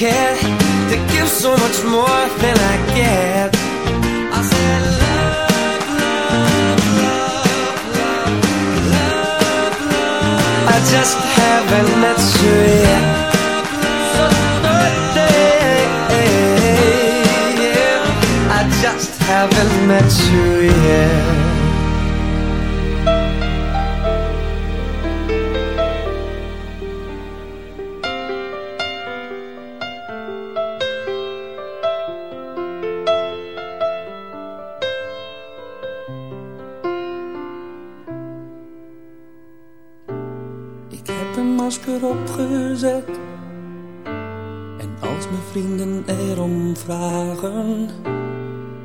Can to give so much more than I get. I said love, love, love, love, love, love. I just haven't met you yet. I just haven't met you yet.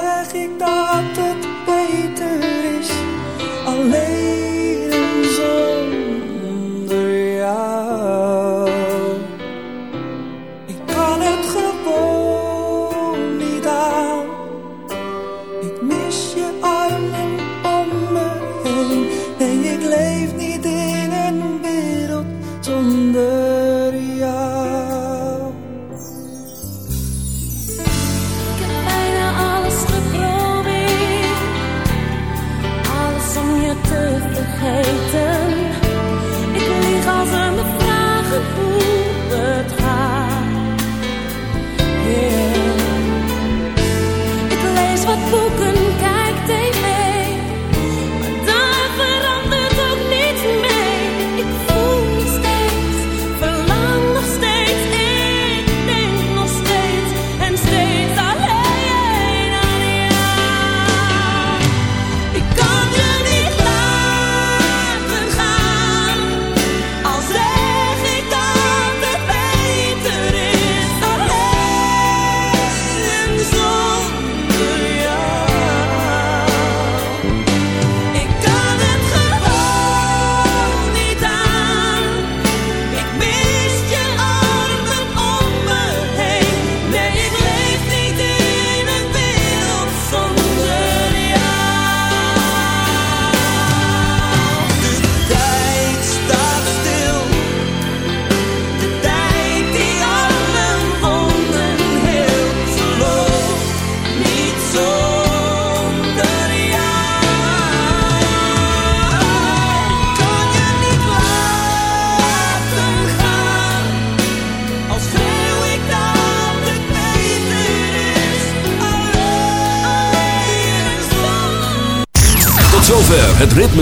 zeg ik dat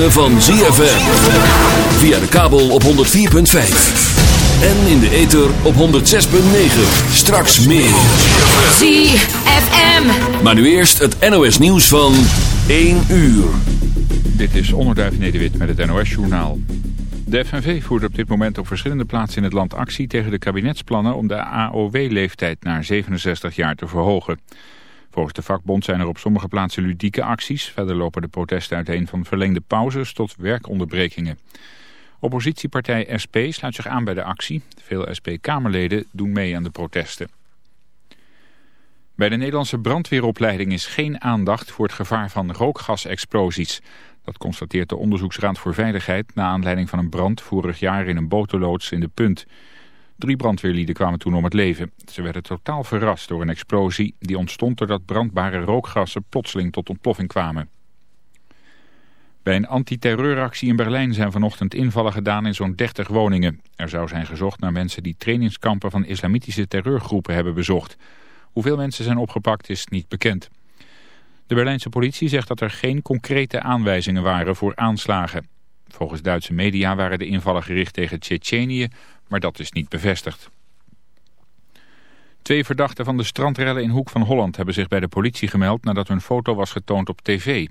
ritme van ZFM. Via de kabel op 104.5. En in de ether op 106.9. Straks meer. ZFM. Maar nu eerst het NOS nieuws van 1 uur. Dit is Onderduif Nederwit met het NOS-journaal. De FNV voert op dit moment op verschillende plaatsen in het land actie tegen de kabinetsplannen om de AOW-leeftijd naar 67 jaar te verhogen. Volgens de vakbond zijn er op sommige plaatsen ludieke acties. Verder lopen de protesten uiteen van verlengde pauzes tot werkonderbrekingen. Oppositiepartij SP sluit zich aan bij de actie. Veel SP-Kamerleden doen mee aan de protesten. Bij de Nederlandse brandweeropleiding is geen aandacht voor het gevaar van rookgasexplosies. Dat constateert de Onderzoeksraad voor Veiligheid na aanleiding van een brand vorig jaar in een botenloods in de Punt. Drie brandweerlieden kwamen toen om het leven. Ze werden totaal verrast door een explosie die ontstond doordat brandbare rookgassen plotseling tot ontploffing kwamen. Bij een antiterreuractie in Berlijn zijn vanochtend invallen gedaan in zo'n 30 woningen. Er zou zijn gezocht naar mensen die trainingskampen van islamitische terreurgroepen hebben bezocht. Hoeveel mensen zijn opgepakt is niet bekend. De Berlijnse politie zegt dat er geen concrete aanwijzingen waren voor aanslagen. Volgens Duitse media waren de invallen gericht tegen Tsjetsjenië, maar dat is niet bevestigd. Twee verdachten van de strandrellen in Hoek van Holland hebben zich bij de politie gemeld nadat hun foto was getoond op tv.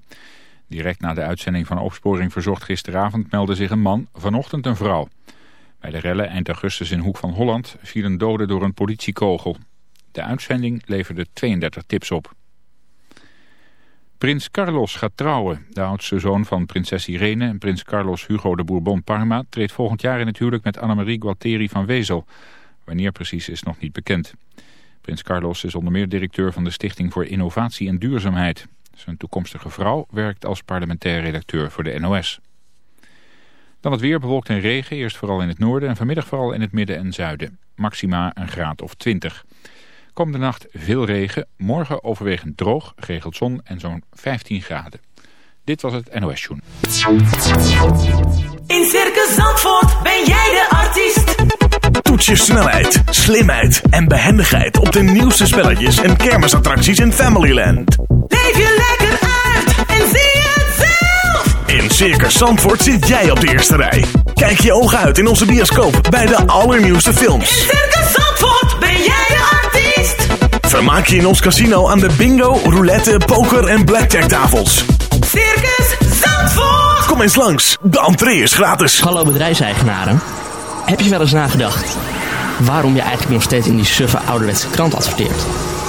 Direct na de uitzending van Opsporing Verzocht gisteravond meldde zich een man, vanochtend een vrouw. Bij de rellen eind augustus in Hoek van Holland vielen doden door een politiekogel. De uitzending leverde 32 tips op. Prins Carlos gaat trouwen. De oudste zoon van prinses Irene en prins Carlos Hugo de Bourbon-Parma... treedt volgend jaar in het huwelijk met Annemarie Gualteri van Wezel. Wanneer precies is nog niet bekend. Prins Carlos is onder meer directeur van de Stichting voor Innovatie en Duurzaamheid. Zijn toekomstige vrouw werkt als parlementair redacteur voor de NOS. Dan het weer bewolkt en regen, eerst vooral in het noorden... en vanmiddag vooral in het midden en zuiden. Maxima een graad of 20. Komende nacht veel regen, morgen overwegend droog, geregeld zon en zo'n 15 graden. Dit was het NOS Joen. In Circus Zandvoort ben jij de artiest. Toets je snelheid, slimheid en behendigheid op de nieuwste spelletjes en kermisattracties in Familyland. Leef je lekker uit en zie het zelf. In Circus Zandvoort zit jij op de eerste rij. Kijk je ogen uit in onze bioscoop bij de allernieuwste films. In Circus Zandvoort ben jij de artiest. Vermaak je in ons casino aan de bingo, roulette, poker en blackjack tafels. Circus Zandvoort. Kom eens langs, de entree is gratis. Hallo bedrijfseigenaren. Heb je wel eens nagedacht waarom je eigenlijk nog steeds in die suffe ouderwetse krant adverteert?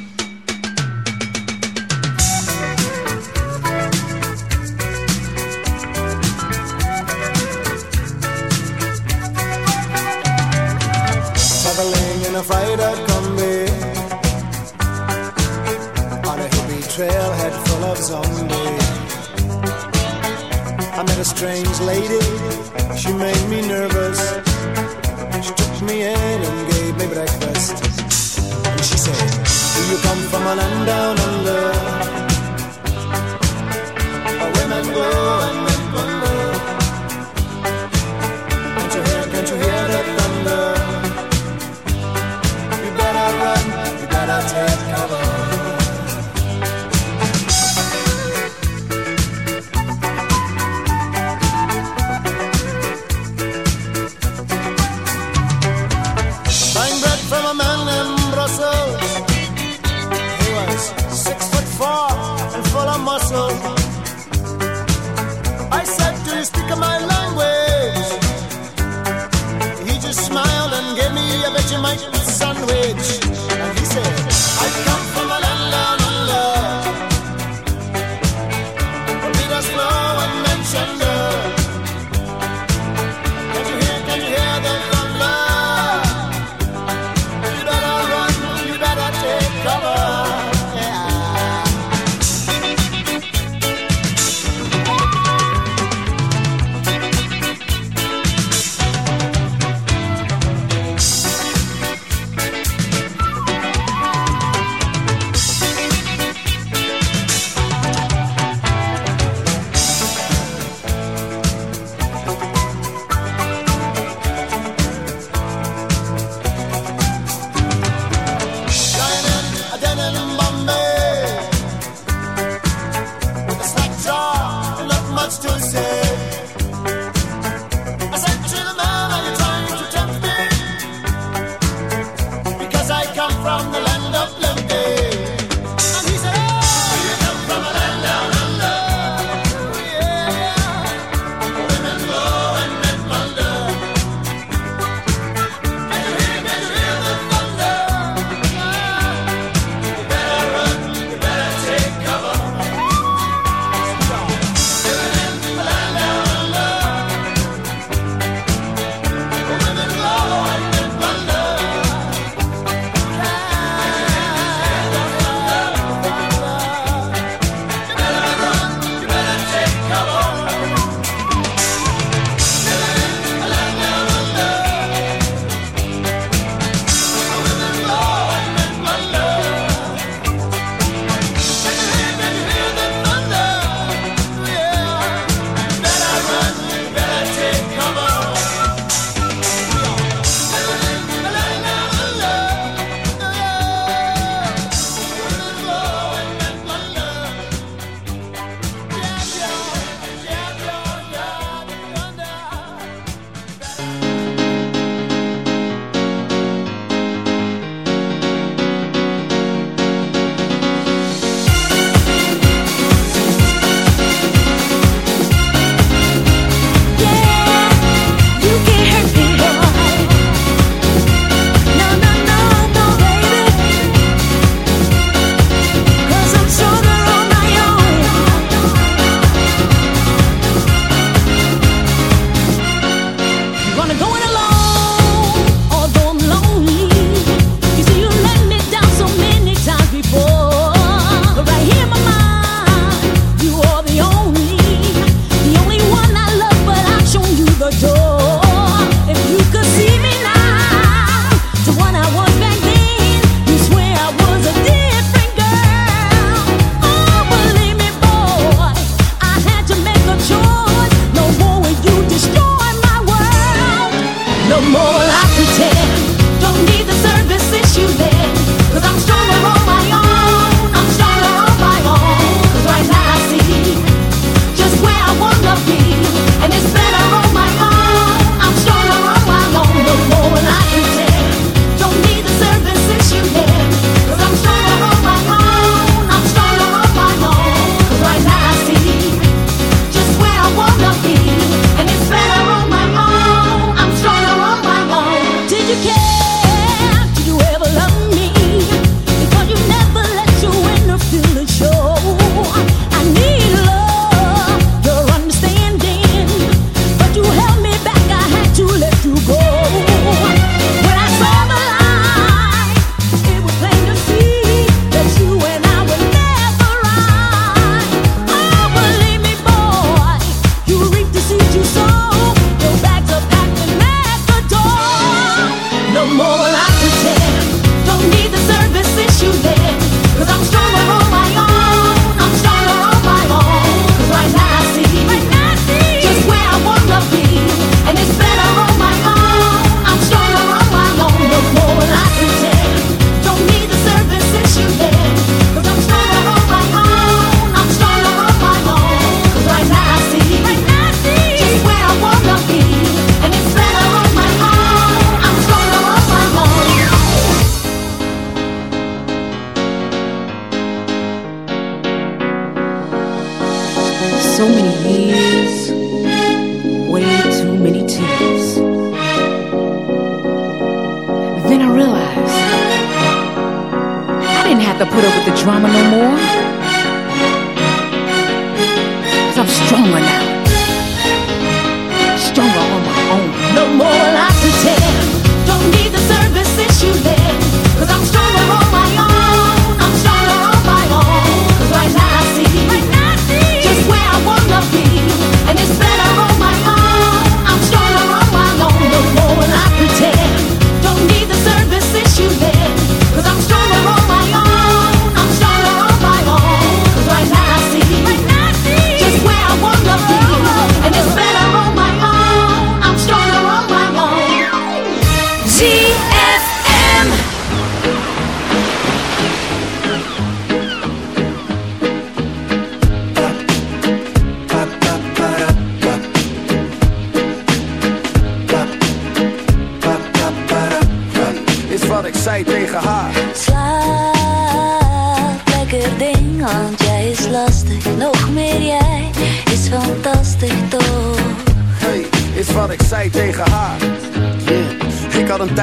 Traveling inflated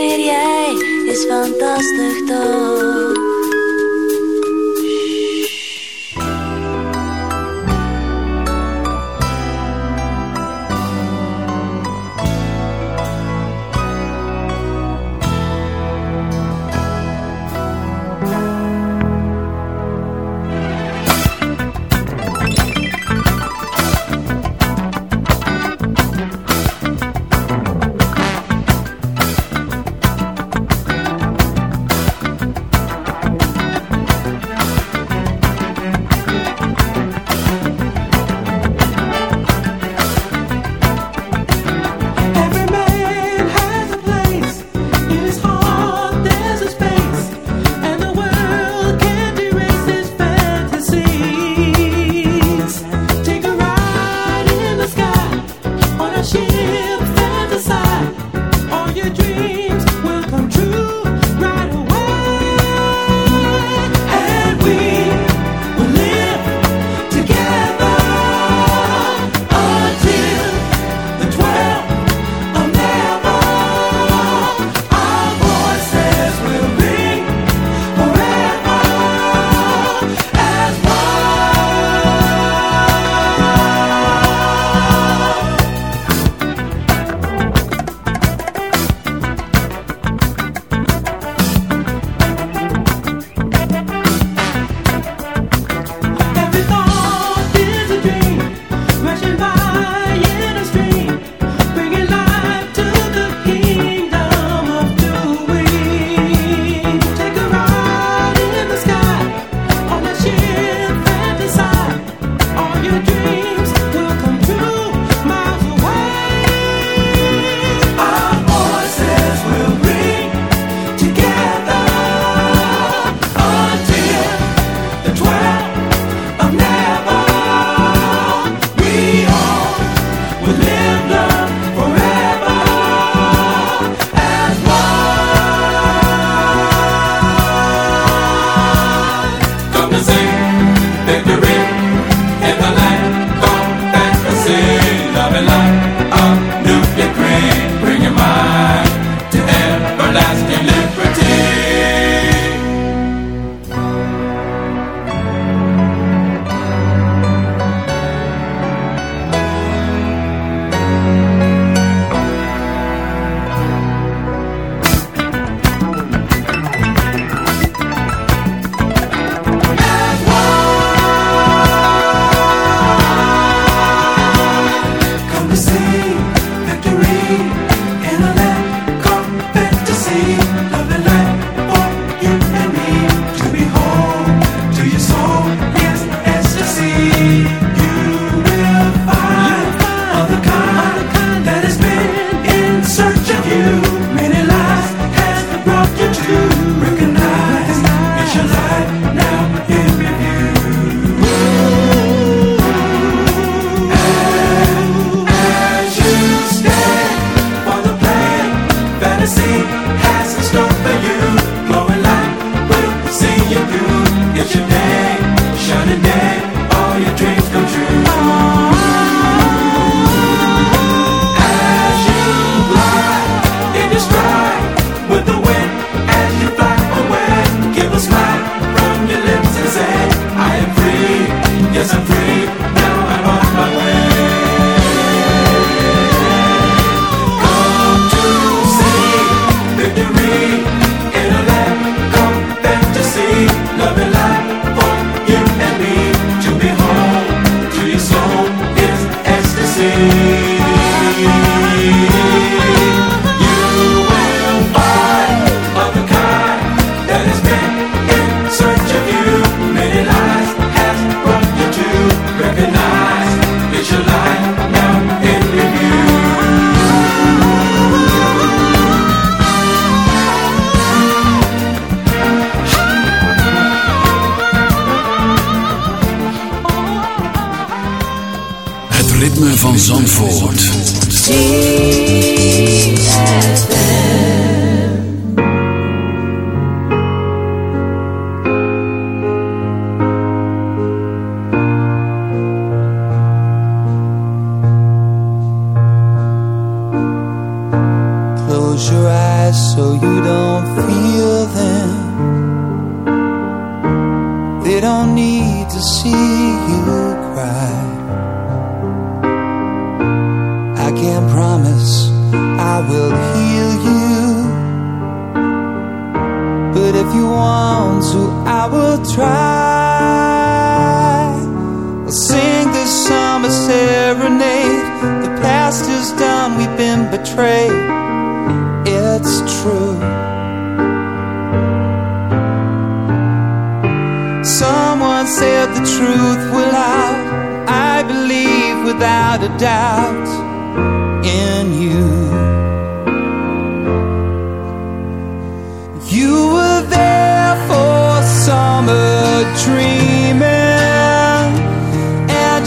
meer jij is fantastisch toch?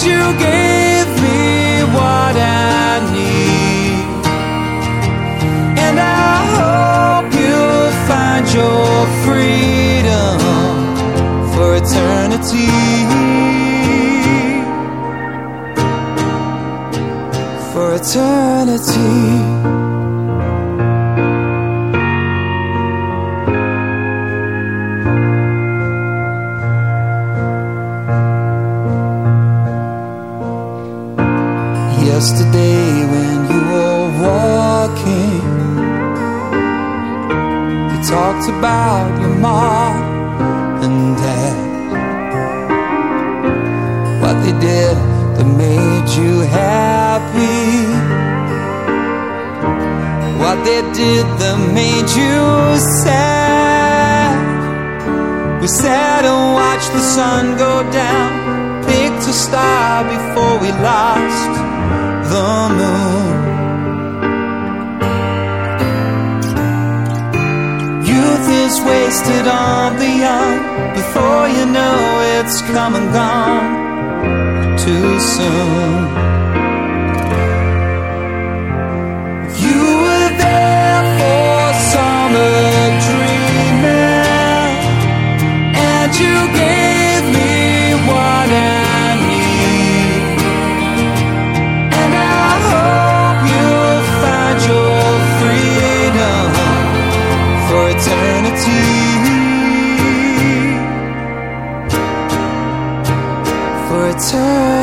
you gave me what I need. And I hope you'll find your freedom for eternity. For eternity. yesterday when you were walking. You talked about your mom and dad, what they did that made you happy, what they did that made you sad. We sat and watched the sun go down, picked a star before we lost the moon. Youth is wasted on the young. Before you know it's come and gone too soon. You were there for summer dreaming, and you gave. turn.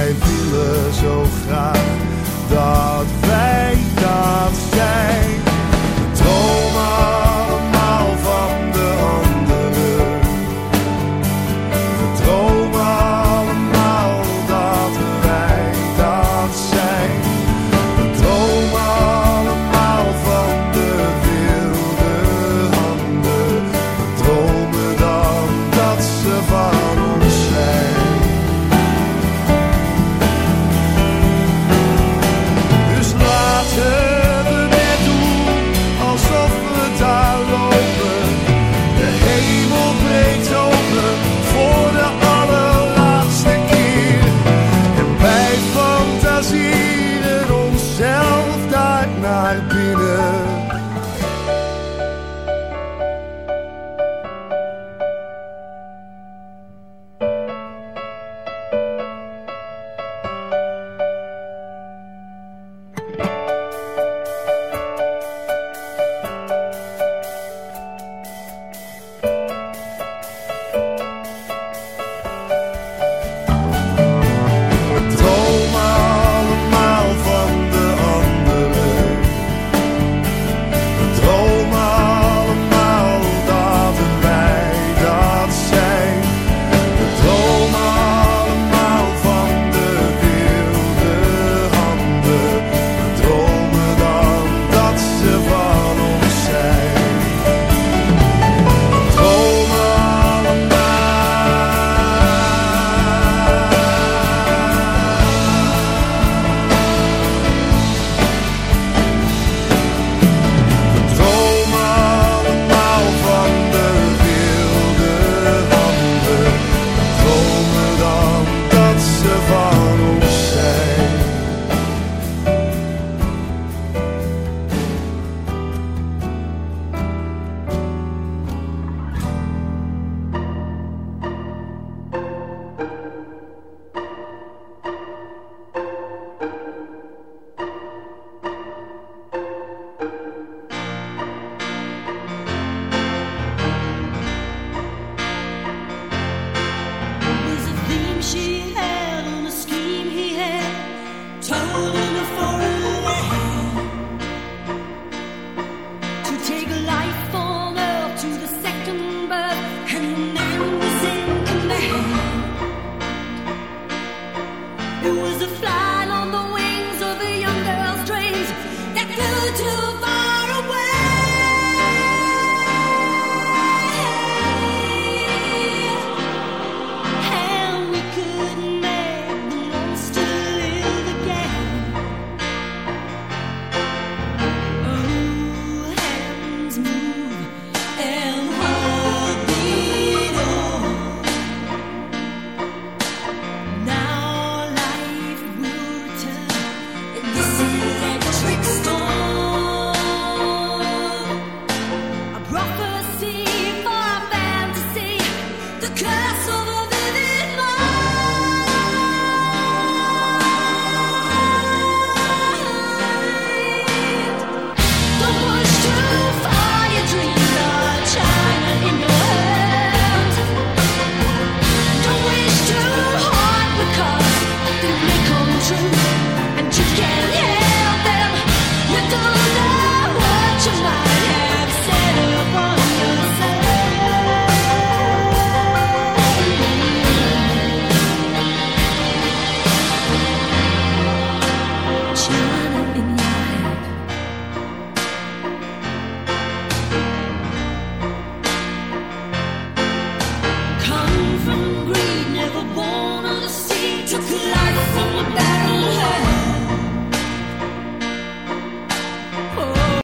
Wij willen zo graag dat